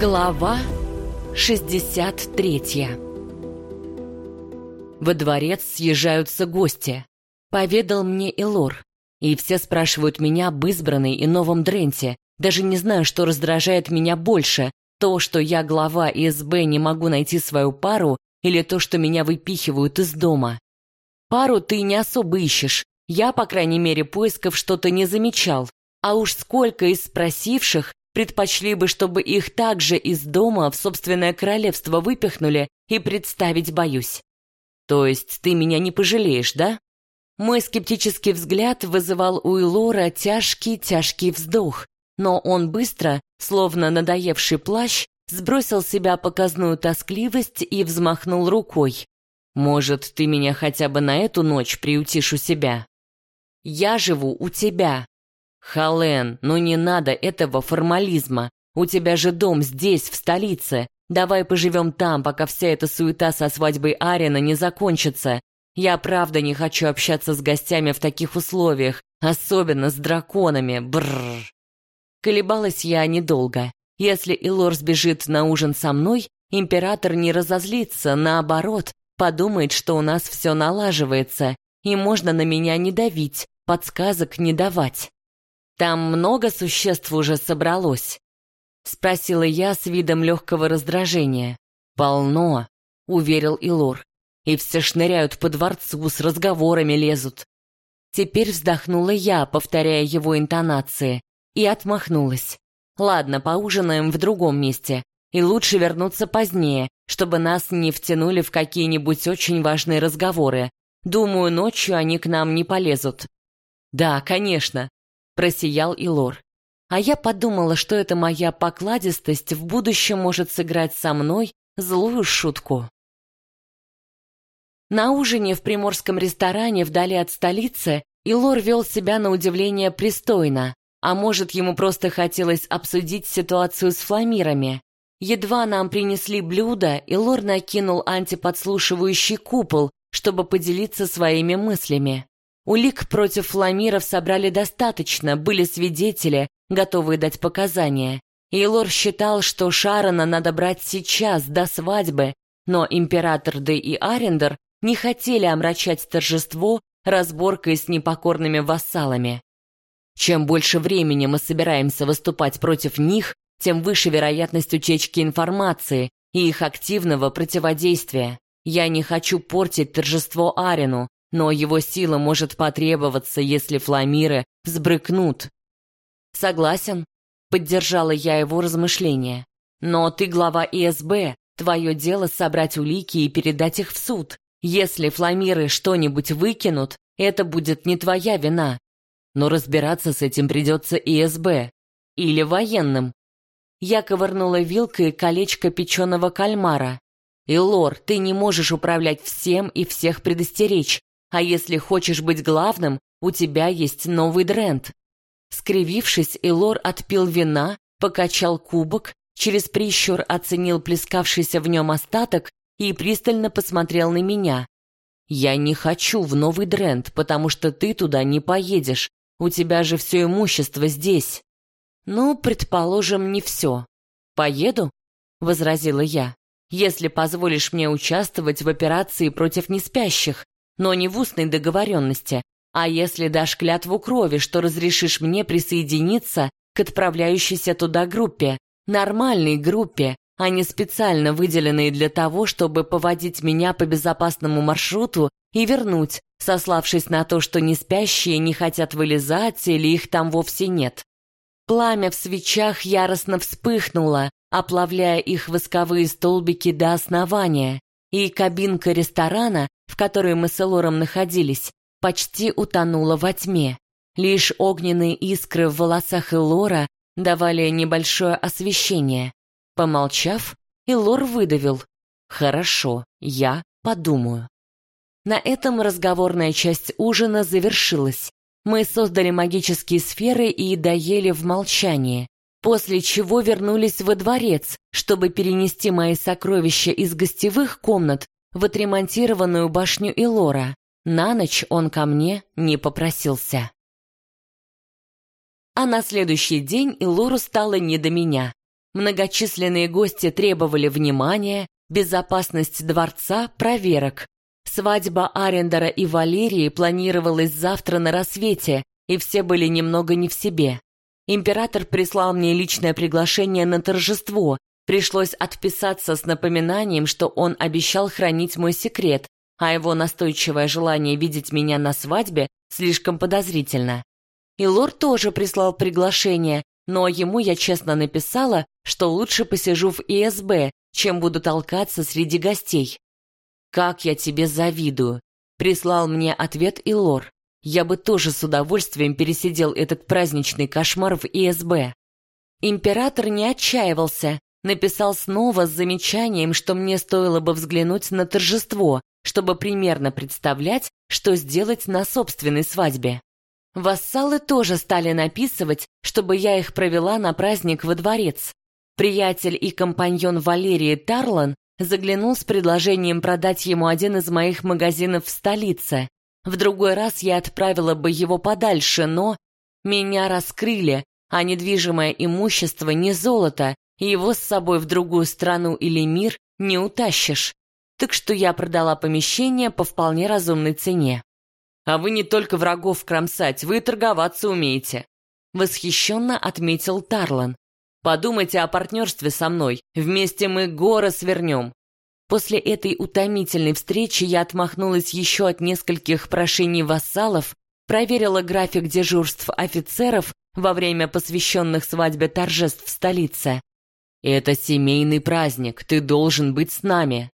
Глава 63 Во дворец съезжаются гости. Поведал мне Элор. И все спрашивают меня об избранной и новом Дренте. Даже не знаю, что раздражает меня больше. То, что я глава ИСБ не могу найти свою пару, или то, что меня выпихивают из дома. Пару ты не особо ищешь. Я, по крайней мере, поисков что-то не замечал. А уж сколько из спросивших предпочли бы, чтобы их также из дома в собственное королевство выпихнули, и представить боюсь. То есть ты меня не пожалеешь, да? Мой скептический взгляд вызывал у Илора тяжкий-тяжкий вздох, но он быстро, словно надоевший плащ, сбросил себя показную тоскливость и взмахнул рукой. «Может, ты меня хотя бы на эту ночь приютишь у себя?» «Я живу у тебя», «Хален, ну не надо этого формализма. У тебя же дом здесь, в столице. Давай поживем там, пока вся эта суета со свадьбой Арина не закончится. Я правда не хочу общаться с гостями в таких условиях, особенно с драконами. Бррр. Колебалась я недолго. Если Илор сбежит на ужин со мной, император не разозлится, наоборот, подумает, что у нас все налаживается, и можно на меня не давить, подсказок не давать. Там много существ уже собралось?» — спросила я с видом легкого раздражения. «Полно», — уверил Илор. «И все шныряют по дворцу, с разговорами лезут». Теперь вздохнула я, повторяя его интонации, и отмахнулась. «Ладно, поужинаем в другом месте, и лучше вернуться позднее, чтобы нас не втянули в какие-нибудь очень важные разговоры. Думаю, ночью они к нам не полезут». «Да, конечно», просиял Илор. А я подумала, что эта моя покладистость в будущем может сыграть со мной злую шутку. На ужине в приморском ресторане вдали от столицы Илор вел себя на удивление пристойно, а может, ему просто хотелось обсудить ситуацию с фламирами. Едва нам принесли блюдо, Илор накинул антиподслушивающий купол, чтобы поделиться своими мыслями. Улик против фламиров собрали достаточно, были свидетели, готовые дать показания. Эйлор считал, что Шарона надо брать сейчас, до свадьбы, но император Дэ и Арендер не хотели омрачать торжество разборкой с непокорными вассалами. Чем больше времени мы собираемся выступать против них, тем выше вероятность утечки информации и их активного противодействия. Я не хочу портить торжество Арину, но его сила может потребоваться, если фламиры взбрыкнут. Согласен, поддержала я его размышления. Но ты глава ИСБ, твое дело собрать улики и передать их в суд. Если фламиры что-нибудь выкинут, это будет не твоя вина. Но разбираться с этим придется ИСБ. Или военным. Я ковырнула вилкой колечко печеного кальмара. Илор, ты не можешь управлять всем и всех предостеречь. А если хочешь быть главным, у тебя есть новый Дрент. Скривившись, Элор отпил вина, покачал кубок, через прищур оценил плескавшийся в нем остаток и пристально посмотрел на меня. «Я не хочу в новый Дрент, потому что ты туда не поедешь. У тебя же все имущество здесь». «Ну, предположим, не все. Поеду?» — возразила я. «Если позволишь мне участвовать в операции против неспящих, но не в устной договоренности, а если дашь клятву крови, что разрешишь мне присоединиться к отправляющейся туда группе, нормальной группе, а не специально выделенной для того, чтобы поводить меня по безопасному маршруту и вернуть, сославшись на то, что неспящие не хотят вылезать или их там вовсе нет. Пламя в свечах яростно вспыхнуло, оплавляя их восковые столбики до основания, и кабинка ресторана, в которой мы с Элором находились, почти утонула во тьме. Лишь огненные искры в волосах Элора давали небольшое освещение. Помолчав, Элор выдавил. «Хорошо, я подумаю». На этом разговорная часть ужина завершилась. Мы создали магические сферы и доели в молчании после чего вернулись во дворец, чтобы перенести мои сокровища из гостевых комнат в отремонтированную башню Илора. На ночь он ко мне не попросился. А на следующий день Илору стало не до меня. Многочисленные гости требовали внимания, безопасность дворца, проверок. Свадьба Арендера и Валерии планировалась завтра на рассвете, и все были немного не в себе. Император прислал мне личное приглашение на торжество. Пришлось отписаться с напоминанием, что он обещал хранить мой секрет, а его настойчивое желание видеть меня на свадьбе слишком подозрительно. И лорд тоже прислал приглашение, но ему я честно написала, что лучше посижу в ИСБ, чем буду толкаться среди гостей. «Как я тебе завидую!» — прислал мне ответ и Лор. Я бы тоже с удовольствием пересидел этот праздничный кошмар в ИСБ. Император не отчаивался, написал снова с замечанием, что мне стоило бы взглянуть на торжество, чтобы примерно представлять, что сделать на собственной свадьбе. Вассалы тоже стали написывать, чтобы я их провела на праздник во дворец. Приятель и компаньон Валерии Тарлан заглянул с предложением продать ему один из моих магазинов в столице. В другой раз я отправила бы его подальше, но меня раскрыли, а недвижимое имущество не золото, его с собой в другую страну или мир не утащишь. Так что я продала помещение по вполне разумной цене. А вы не только врагов кромсать, вы и торговаться умеете. Восхищенно отметил Тарлан. Подумайте о партнерстве со мной, вместе мы горы свернем. После этой утомительной встречи я отмахнулась еще от нескольких прошений вассалов, проверила график дежурств офицеров во время посвященных свадьбе торжеств в столице. «Это семейный праздник, ты должен быть с нами»,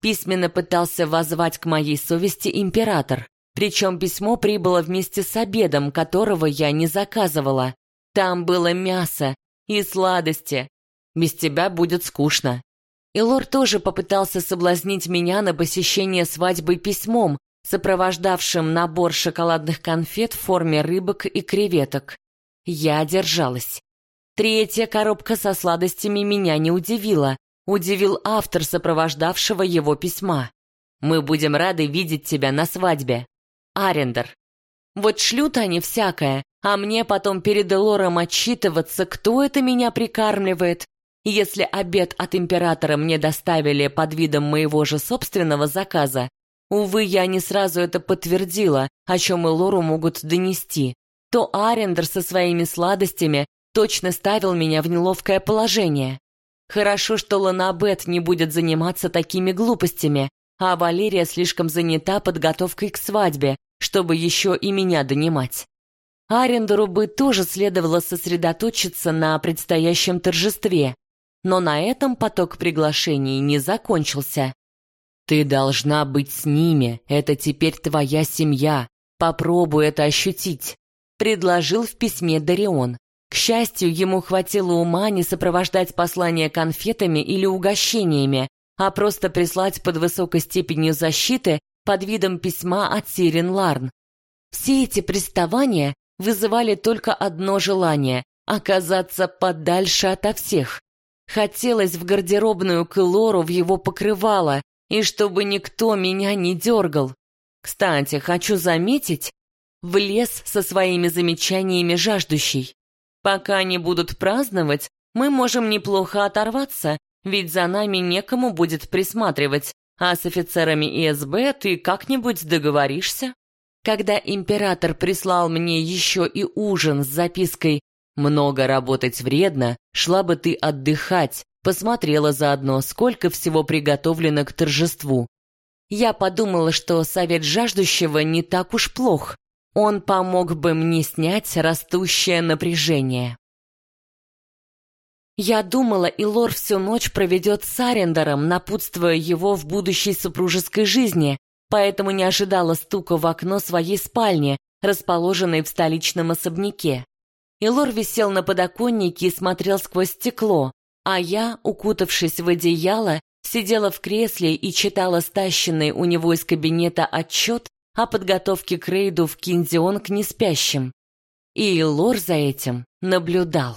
письменно пытался воззвать к моей совести император. Причем письмо прибыло вместе с обедом, которого я не заказывала. Там было мясо и сладости. Без тебя будет скучно. И лорд тоже попытался соблазнить меня на посещение свадьбы письмом, сопровождавшим набор шоколадных конфет в форме рыбок и креветок. Я держалась. Третья коробка со сладостями меня не удивила. Удивил автор сопровождавшего его письма. «Мы будем рады видеть тебя на свадьбе. Арендер». Вот шлют они всякое, а мне потом перед Элором отчитываться, кто это меня прикармливает, если обед от императора мне доставили под видом моего же собственного заказа, увы, я не сразу это подтвердила, о чем Элору могут донести, то Арендер со своими сладостями точно ставил меня в неловкое положение. Хорошо, что Ланабет не будет заниматься такими глупостями, а Валерия слишком занята подготовкой к свадьбе, чтобы еще и меня донимать. Арендеру бы тоже следовало сосредоточиться на предстоящем торжестве, но на этом поток приглашений не закончился. «Ты должна быть с ними, это теперь твоя семья. Попробуй это ощутить», — предложил в письме Дарион. К счастью, ему хватило ума не сопровождать послание конфетами или угощениями, а просто прислать под высокой степенью защиты под видом письма от Сирен Ларн. Все эти приставания вызывали только одно желание — оказаться подальше ото всех. Хотелось в гардеробную к Лору в его покрывало, и чтобы никто меня не дергал. Кстати, хочу заметить, влез со своими замечаниями жаждущий. Пока они будут праздновать, мы можем неплохо оторваться, ведь за нами некому будет присматривать, а с офицерами ИСБ ты как-нибудь договоришься. Когда император прислал мне еще и ужин с запиской много работать вредно, шла бы ты отдыхать, посмотрела заодно, сколько всего приготовлено к торжеству. Я подумала, что совет жаждущего не так уж плох. Он помог бы мне снять растущее напряжение. Я думала, и Лор всю ночь проведет с Арендером, напутствуя его в будущей супружеской жизни, поэтому не ожидала стука в окно своей спальни, расположенной в столичном особняке. Илор висел на подоконнике и смотрел сквозь стекло, а я, укутавшись в одеяло, сидела в кресле и читала стащенный у него из кабинета отчет о подготовке к рейду в Кинзион к неспящим. И Илор за этим наблюдал.